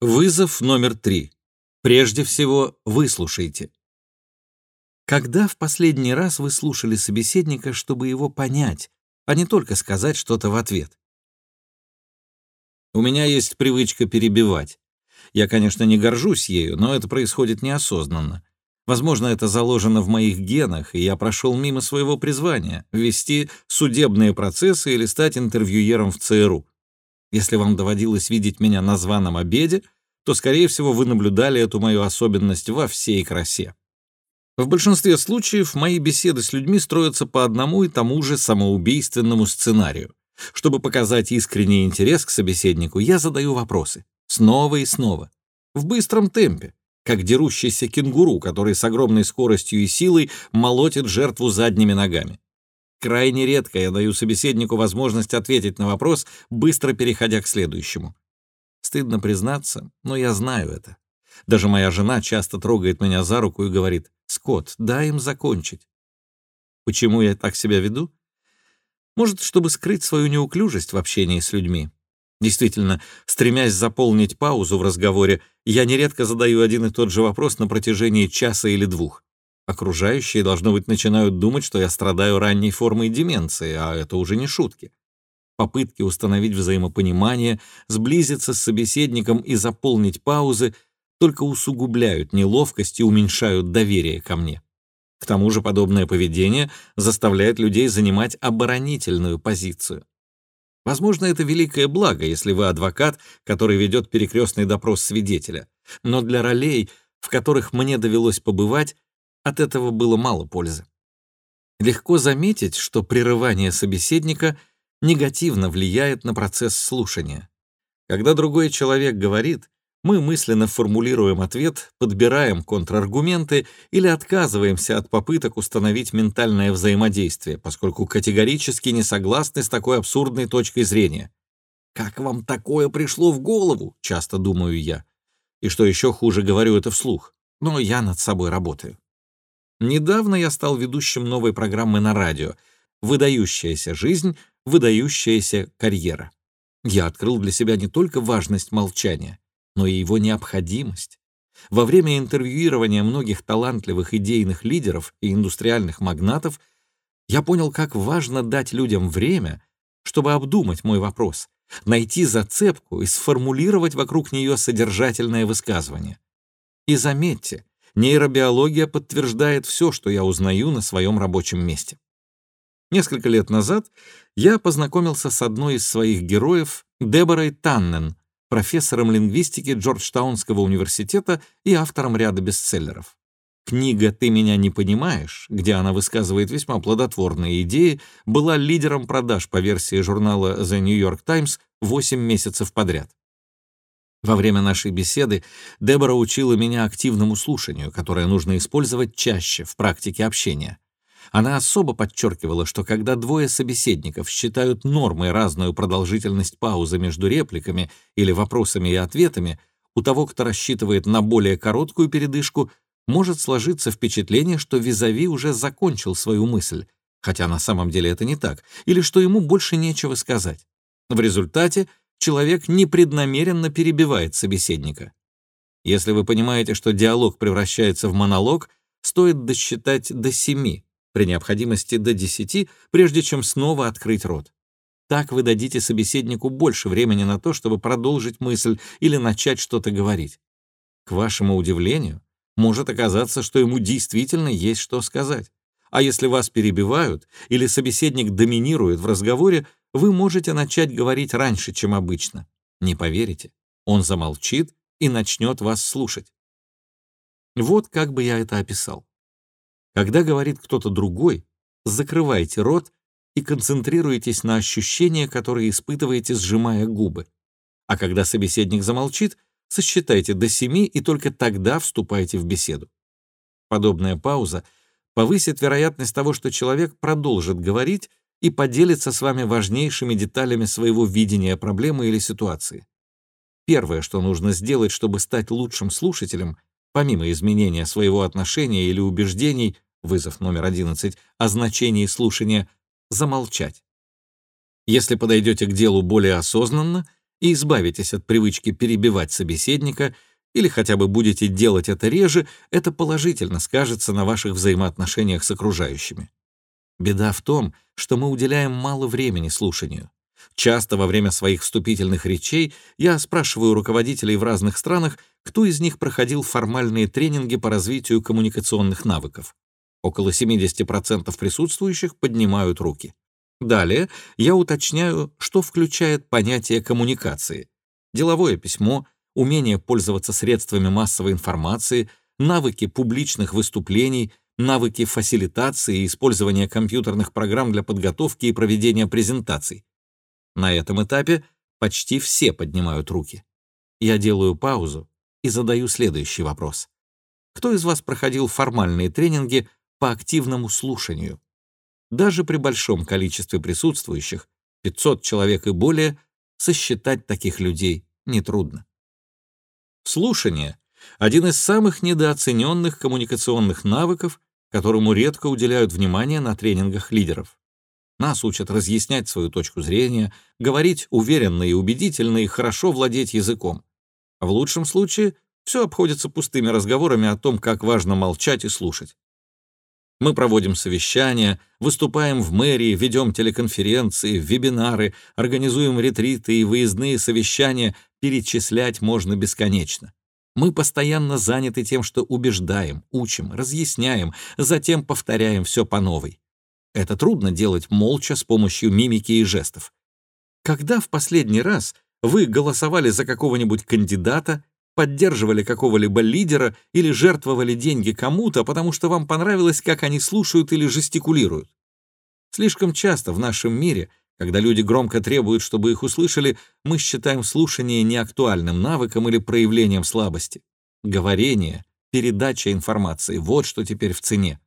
Вызов номер три. Прежде всего, выслушайте. Когда в последний раз вы слушали собеседника, чтобы его понять, а не только сказать что-то в ответ? У меня есть привычка перебивать. Я, конечно, не горжусь ею, но это происходит неосознанно. Возможно, это заложено в моих генах, и я прошел мимо своего призвания — вести судебные процессы или стать интервьюером в ЦРУ. Если вам доводилось видеть меня на званом обеде, то, скорее всего, вы наблюдали эту мою особенность во всей красе. В большинстве случаев мои беседы с людьми строятся по одному и тому же самоубийственному сценарию. Чтобы показать искренний интерес к собеседнику, я задаю вопросы. Снова и снова. В быстром темпе, как дерущийся кенгуру, который с огромной скоростью и силой молотит жертву задними ногами. Крайне редко я даю собеседнику возможность ответить на вопрос, быстро переходя к следующему. Стыдно признаться, но я знаю это. Даже моя жена часто трогает меня за руку и говорит, «Скотт, дай им закончить». Почему я так себя веду? Может, чтобы скрыть свою неуклюжесть в общении с людьми. Действительно, стремясь заполнить паузу в разговоре, я нередко задаю один и тот же вопрос на протяжении часа или двух. Окружающие, должно быть, начинают думать, что я страдаю ранней формой деменции, а это уже не шутки. Попытки установить взаимопонимание, сблизиться с собеседником и заполнить паузы только усугубляют неловкость и уменьшают доверие ко мне. К тому же подобное поведение заставляет людей занимать оборонительную позицию. Возможно, это великое благо, если вы адвокат, который ведет перекрестный допрос свидетеля. Но для ролей, в которых мне довелось побывать, от этого было мало пользы. Легко заметить, что прерывание собеседника негативно влияет на процесс слушания. Когда другой человек говорит, мы мысленно формулируем ответ, подбираем контраргументы или отказываемся от попыток установить ментальное взаимодействие, поскольку категорически не согласны с такой абсурдной точкой зрения. «Как вам такое пришло в голову?» — часто думаю я. И что еще хуже, говорю это вслух. Но я над собой работаю. Недавно я стал ведущим новой программы на радио «Выдающаяся жизнь, выдающаяся карьера». Я открыл для себя не только важность молчания, но и его необходимость. Во время интервьюирования многих талантливых идейных лидеров и индустриальных магнатов я понял, как важно дать людям время, чтобы обдумать мой вопрос, найти зацепку и сформулировать вокруг нее содержательное высказывание. И заметьте, Нейробиология подтверждает все, что я узнаю на своем рабочем месте. Несколько лет назад я познакомился с одной из своих героев, Деборой Таннен, профессором лингвистики Джорджтаунского университета и автором ряда бестселлеров. Книга «Ты меня не понимаешь», где она высказывает весьма плодотворные идеи, была лидером продаж по версии журнала The New York Times 8 месяцев подряд. Во время нашей беседы Дебора учила меня активному слушанию, которое нужно использовать чаще в практике общения. Она особо подчеркивала, что когда двое собеседников считают нормой разную продолжительность паузы между репликами или вопросами и ответами, у того, кто рассчитывает на более короткую передышку, может сложиться впечатление, что визави уже закончил свою мысль, хотя на самом деле это не так, или что ему больше нечего сказать. В результате человек непреднамеренно перебивает собеседника. Если вы понимаете, что диалог превращается в монолог, стоит досчитать до семи, при необходимости до десяти, прежде чем снова открыть рот. Так вы дадите собеседнику больше времени на то, чтобы продолжить мысль или начать что-то говорить. К вашему удивлению, может оказаться, что ему действительно есть что сказать. А если вас перебивают или собеседник доминирует в разговоре, вы можете начать говорить раньше, чем обычно. Не поверите, он замолчит и начнет вас слушать. Вот как бы я это описал. Когда говорит кто-то другой, закрывайте рот и концентрируйтесь на ощущения, которые испытываете, сжимая губы. А когда собеседник замолчит, сосчитайте до семи и только тогда вступайте в беседу. Подобная пауза повысит вероятность того, что человек продолжит говорить и поделится с вами важнейшими деталями своего видения проблемы или ситуации. Первое, что нужно сделать, чтобы стать лучшим слушателем, помимо изменения своего отношения или убеждений, вызов номер 11, о значении слушания, замолчать. Если подойдете к делу более осознанно, и избавитесь от привычки перебивать собеседника или хотя бы будете делать это реже, это положительно скажется на ваших взаимоотношениях с окружающими. Беда в том, что мы уделяем мало времени слушанию. Часто во время своих вступительных речей я спрашиваю руководителей в разных странах, кто из них проходил формальные тренинги по развитию коммуникационных навыков. Около 70% присутствующих поднимают руки. Далее я уточняю, что включает понятие коммуникации. Деловое письмо, умение пользоваться средствами массовой информации, навыки публичных выступлений, навыки фасилитации и использования компьютерных программ для подготовки и проведения презентаций. На этом этапе почти все поднимают руки. Я делаю паузу и задаю следующий вопрос. Кто из вас проходил формальные тренинги по активному слушанию? Даже при большом количестве присутствующих, 500 человек и более, сосчитать таких людей нетрудно. Слушание — один из самых недооцененных коммуникационных навыков, которому редко уделяют внимание на тренингах лидеров. Нас учат разъяснять свою точку зрения, говорить уверенно и убедительно и хорошо владеть языком. В лучшем случае все обходится пустыми разговорами о том, как важно молчать и слушать. Мы проводим совещания, выступаем в мэрии, ведем телеконференции, вебинары, организуем ретриты и выездные совещания, перечислять можно бесконечно. Мы постоянно заняты тем, что убеждаем, учим, разъясняем, затем повторяем все по новой. Это трудно делать молча с помощью мимики и жестов. Когда в последний раз вы голосовали за какого-нибудь кандидата, поддерживали какого-либо лидера или жертвовали деньги кому-то, потому что вам понравилось, как они слушают или жестикулируют? Слишком часто в нашем мире, когда люди громко требуют, чтобы их услышали, мы считаем слушание неактуальным навыком или проявлением слабости. Говорение, передача информации — вот что теперь в цене.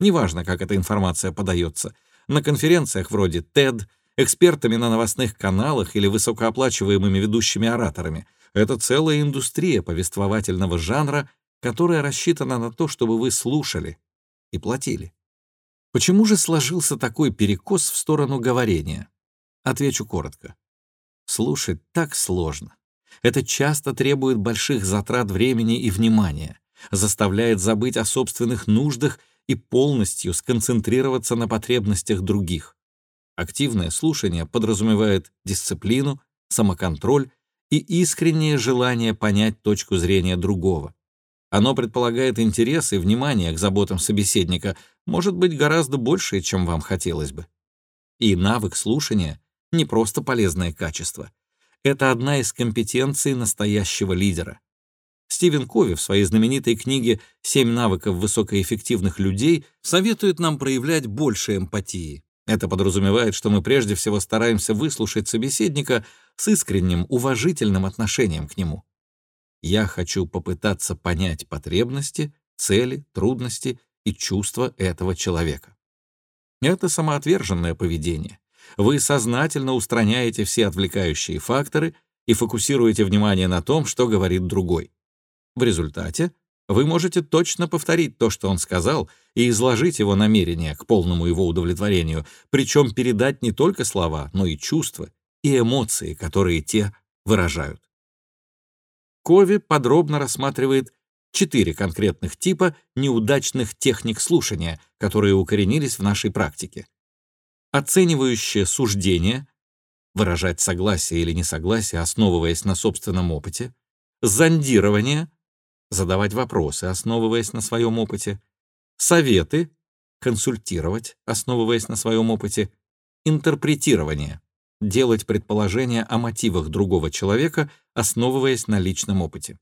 Неважно, как эта информация подается. На конференциях вроде TED, экспертами на новостных каналах или высокооплачиваемыми ведущими ораторами. Это целая индустрия повествовательного жанра, которая рассчитана на то, чтобы вы слушали и платили. Почему же сложился такой перекос в сторону говорения? Отвечу коротко. Слушать так сложно. Это часто требует больших затрат времени и внимания, заставляет забыть о собственных нуждах и полностью сконцентрироваться на потребностях других. Активное слушание подразумевает дисциплину, самоконтроль и искреннее желание понять точку зрения другого. Оно предполагает интерес и внимание к заботам собеседника, может быть гораздо больше, чем вам хотелось бы. И навык слушания — не просто полезное качество. Это одна из компетенций настоящего лидера. Стивен Кови в своей знаменитой книге «Семь навыков высокоэффективных людей» советует нам проявлять больше эмпатии. Это подразумевает, что мы прежде всего стараемся выслушать собеседника с искренним, уважительным отношением к нему. Я хочу попытаться понять потребности, цели, трудности и чувства этого человека. Это самоотверженное поведение. Вы сознательно устраняете все отвлекающие факторы и фокусируете внимание на том, что говорит другой. В результате вы можете точно повторить то, что он сказал, и изложить его намерение к полному его удовлетворению, причем передать не только слова, но и чувства и эмоции, которые те выражают. Кови подробно рассматривает четыре конкретных типа неудачных техник слушания, которые укоренились в нашей практике. Оценивающее суждение, выражать согласие или несогласие, основываясь на собственном опыте, зондирование, задавать вопросы, основываясь на своем опыте, советы, консультировать, основываясь на своем опыте, интерпретирование, делать предположения о мотивах другого человека, основываясь на личном опыте.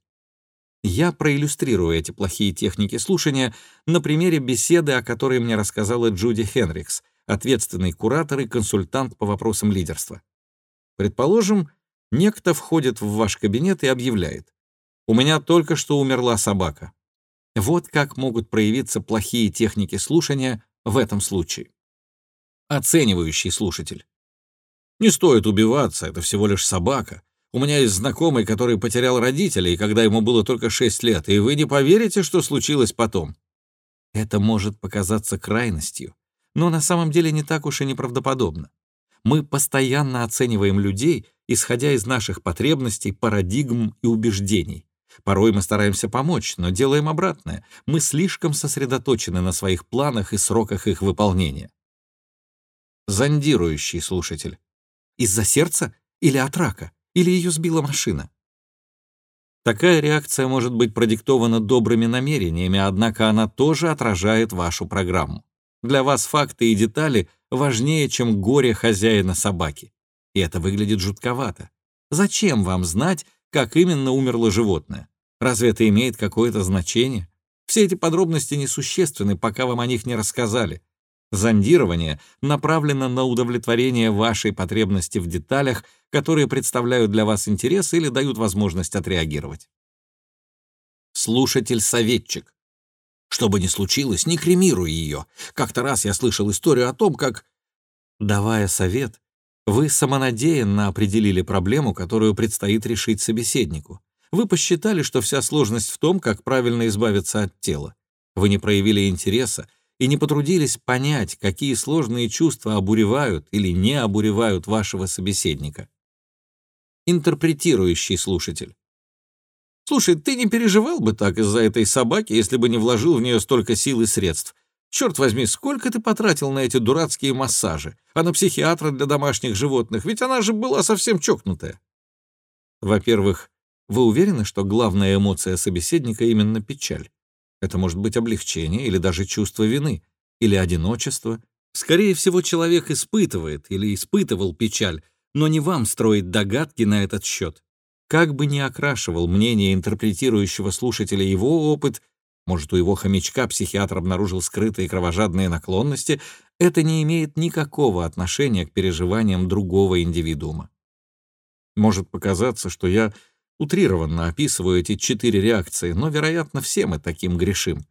Я проиллюстрирую эти плохие техники слушания на примере беседы, о которой мне рассказала Джуди Хенрикс, ответственный куратор и консультант по вопросам лидерства. Предположим, некто входит в ваш кабинет и объявляет у меня только что умерла собака. Вот как могут проявиться плохие техники слушания в этом случае. Оценивающий слушатель. Не стоит убиваться, это всего лишь собака. У меня есть знакомый, который потерял родителей, когда ему было только 6 лет, и вы не поверите, что случилось потом. Это может показаться крайностью, но на самом деле не так уж и неправдоподобно. Мы постоянно оцениваем людей, исходя из наших потребностей, парадигм и убеждений. Порой мы стараемся помочь, но делаем обратное. Мы слишком сосредоточены на своих планах и сроках их выполнения. Зондирующий слушатель. Из-за сердца или от рака? Или ее сбила машина? Такая реакция может быть продиктована добрыми намерениями, однако она тоже отражает вашу программу. Для вас факты и детали важнее, чем горе хозяина собаки. И это выглядит жутковато. Зачем вам знать, как именно умерло животное? Разве это имеет какое-то значение? Все эти подробности несущественны, пока вам о них не рассказали. Зондирование направлено на удовлетворение вашей потребности в деталях, которые представляют для вас интерес или дают возможность отреагировать. Слушатель-советчик. Что бы ни случилось, не кремируй ее. Как-то раз я слышал историю о том, как... Давая совет, вы самонадеянно определили проблему, которую предстоит решить собеседнику. Вы посчитали, что вся сложность в том, как правильно избавиться от тела. Вы не проявили интереса и не потрудились понять, какие сложные чувства обуревают или не обуревают вашего собеседника. Интерпретирующий слушатель. Слушай, ты не переживал бы так из-за этой собаки, если бы не вложил в нее столько сил и средств. Черт возьми, сколько ты потратил на эти дурацкие массажи, а на психиатра для домашних животных, ведь она же была совсем чокнутая. Во-первых, вы уверены, что главная эмоция собеседника именно печаль? Это может быть облегчение или даже чувство вины, или одиночество. Скорее всего, человек испытывает или испытывал печаль, но не вам строить догадки на этот счет. Как бы ни окрашивал мнение интерпретирующего слушателя его опыт, может, у его хомячка психиатр обнаружил скрытые кровожадные наклонности, это не имеет никакого отношения к переживаниям другого индивидуума. Может показаться, что я утрированно описываю эти четыре реакции, но, вероятно, все мы таким грешим.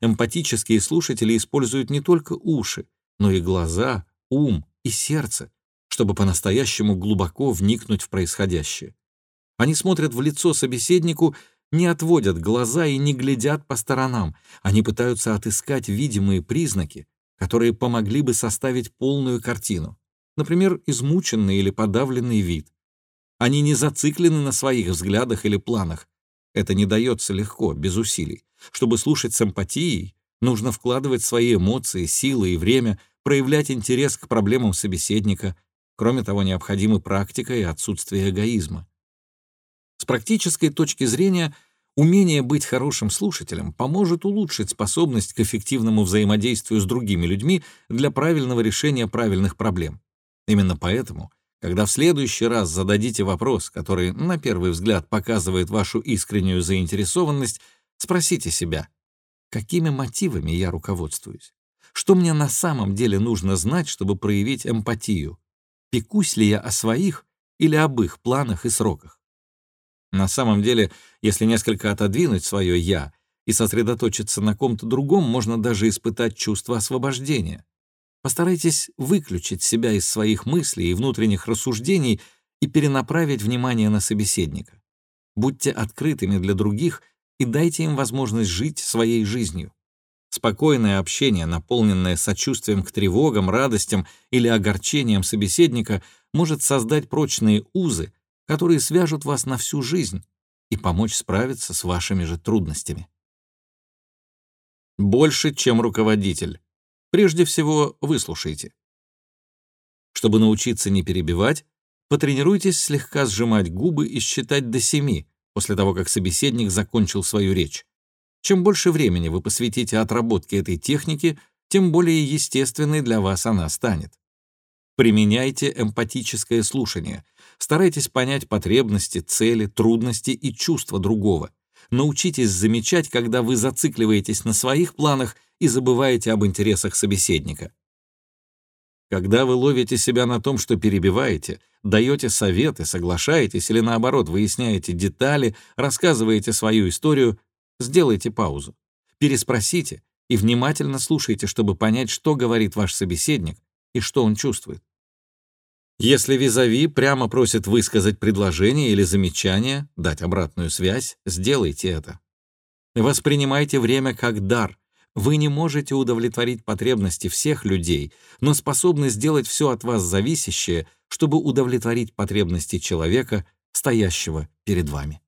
Эмпатические слушатели используют не только уши, но и глаза, ум и сердце, чтобы по-настоящему глубоко вникнуть в происходящее. Они смотрят в лицо собеседнику, не отводят глаза и не глядят по сторонам. Они пытаются отыскать видимые признаки, которые помогли бы составить полную картину. Например, измученный или подавленный вид. Они не зациклены на своих взглядах или планах. Это не дается легко, без усилий. Чтобы слушать с эмпатией, нужно вкладывать свои эмоции, силы и время, проявлять интерес к проблемам собеседника. Кроме того, необходимы практика и отсутствие эгоизма. С практической точки зрения, умение быть хорошим слушателем поможет улучшить способность к эффективному взаимодействию с другими людьми для правильного решения правильных проблем. Именно поэтому, когда в следующий раз зададите вопрос, который на первый взгляд показывает вашу искреннюю заинтересованность, спросите себя, какими мотивами я руководствуюсь? Что мне на самом деле нужно знать, чтобы проявить эмпатию? Пекусь ли я о своих или об их планах и сроках? На самом деле, если несколько отодвинуть свое «я» и сосредоточиться на ком-то другом, можно даже испытать чувство освобождения. Постарайтесь выключить себя из своих мыслей и внутренних рассуждений и перенаправить внимание на собеседника. Будьте открытыми для других и дайте им возможность жить своей жизнью. Спокойное общение, наполненное сочувствием к тревогам, радостям или огорчениям собеседника, может создать прочные узы, которые свяжут вас на всю жизнь и помочь справиться с вашими же трудностями. Больше, чем руководитель. Прежде всего, выслушайте. Чтобы научиться не перебивать, потренируйтесь слегка сжимать губы и считать до семи после того, как собеседник закончил свою речь. Чем больше времени вы посвятите отработке этой техники, тем более естественной для вас она станет. Применяйте эмпатическое слушание. Старайтесь понять потребности, цели, трудности и чувства другого. Научитесь замечать, когда вы зацикливаетесь на своих планах и забываете об интересах собеседника. Когда вы ловите себя на том, что перебиваете, даете советы, соглашаетесь или наоборот выясняете детали, рассказываете свою историю, сделайте паузу. Переспросите и внимательно слушайте, чтобы понять, что говорит ваш собеседник и что он чувствует. Если визави прямо просит высказать предложение или замечание, дать обратную связь, сделайте это. Воспринимайте время как дар. Вы не можете удовлетворить потребности всех людей, но способны сделать все от вас зависящее, чтобы удовлетворить потребности человека, стоящего перед вами.